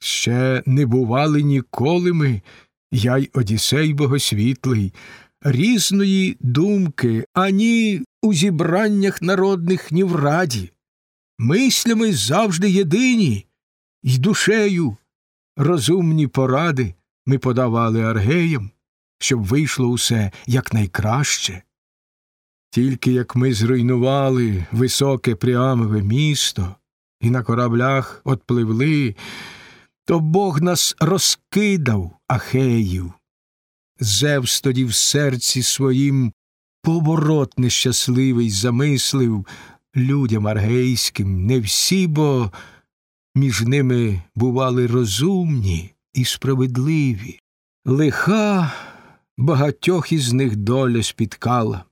Ще не бували ніколи ми, я й Одісей богосвітлий, різної думки ані у зібраннях народних, ні в раді. Мислями завжди єдині, й душею розумні поради ми подавали аргеям, щоб вийшло усе якнайкраще. Тільки як ми зруйнували високе прямове місто і на кораблях отпливли, то Бог нас розкидав, Ахеїв. Зевс тоді в серці своїм поворот нещасливий замислив людям аргейським, не всі, бо між ними бували розумні і справедливі. Лиха багатьох із них доля спіткала.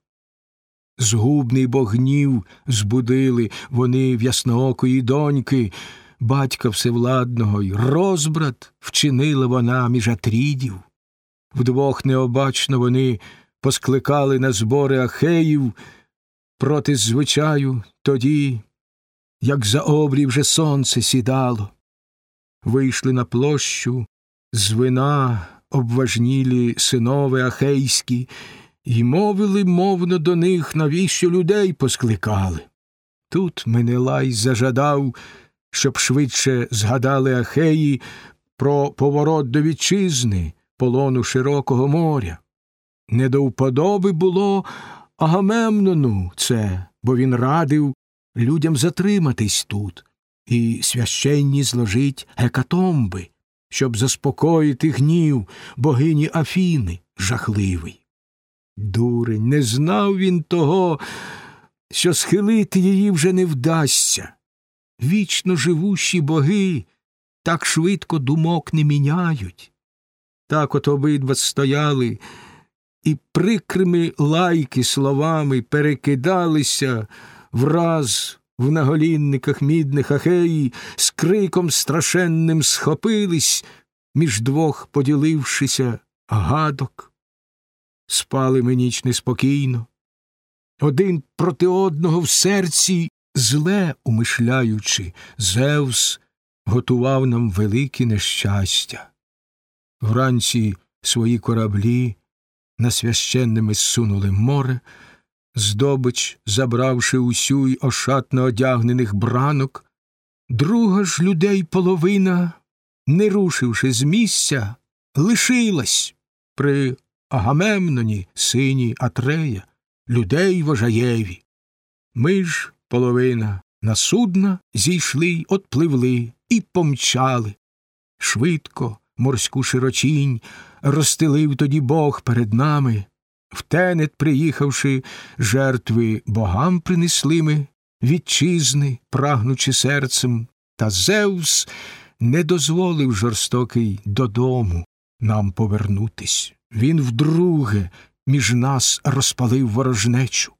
Згубний богнів збудили вони в ясноокої доньки, батька всевладного й розбрат вчинила вона між атрідів. Вдвох необачно вони поскликали на збори ахеїв проти звичаю тоді, як за обрій вже сонце сідало. Вийшли на площу з вина обважнілі синови ахейські, і мовили мовно до них, навіщо людей поскликали. Тут Менелай зажадав, щоб швидше згадали Ахеї про поворот до вітчизни, полону широкого моря. Не до вподоби було Агамемнону це, бо він радив людям затриматись тут і священні зложить гекатомби, щоб заспокоїти гнів богині Афіни жахливий. Дурень, не знав він того, що схилити її вже не вдасться. Вічно живущі боги так швидко думок не міняють. Так от обидва стояли і прикрими лайки словами перекидалися враз в наголінниках мідних ахеї, з криком страшенним схопились, між двох поділившися гадок. Спали ми ніч неспокійно, один проти одного в серці, зле умишляючи, Зевс готував нам великі нещастя. Вранці свої кораблі на священними зсунули море, здобич, забравши усю й ошатно одягнених бранок, друга ж людей половина, не рушивши з місця, лишилась при Агамемноні, сині Атрея, людей вожаєві. Ми ж, половина, на судна зійшли й отпливли і помчали. Швидко морську широчінь розстелив тоді Бог перед нами, в тенет, приїхавши, жертви богам принесли ми, вітчизни, прагнучи серцем, та Зевс не дозволив жорстокий додому нам повернутись. Він вдруге між нас розпалив ворожнечу.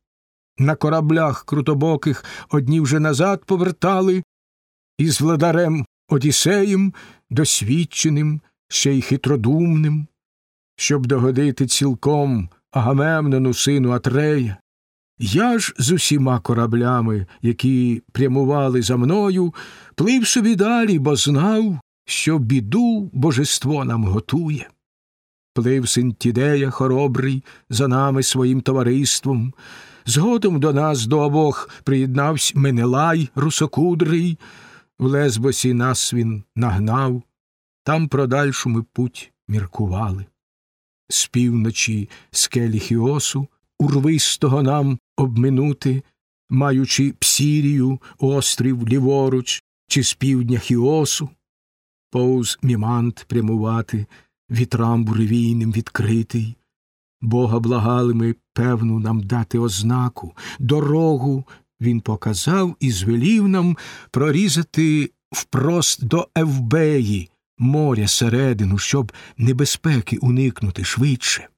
На кораблях крутобоких одні вже назад повертали, і з владарем Одіссеєм, досвідченим, ще й хитродумним, щоб догодити цілком Агамемнону сину Атрея. Я ж з усіма кораблями, які прямували за мною, плив собі далі, бо знав, що біду божество нам готує. Плив син Тідея хоробрий за нами своїм товариством. Згодом до нас до обох приєднався Менелай русокудрий, в Лесбосі нас він нагнав, там про дальшу ми путь міркували. З півночі скелі Хіосу, урвистого нам обминути, маючи псірію, острів ліворуч, чи з півдня Хіосу, повз мімант прямувати, вітрам буревійним відкритий. Бога благали ми певну нам дати ознаку, дорогу він показав і звелів нам прорізати впрост до Евбеї, моря середину, щоб небезпеки уникнути швидше.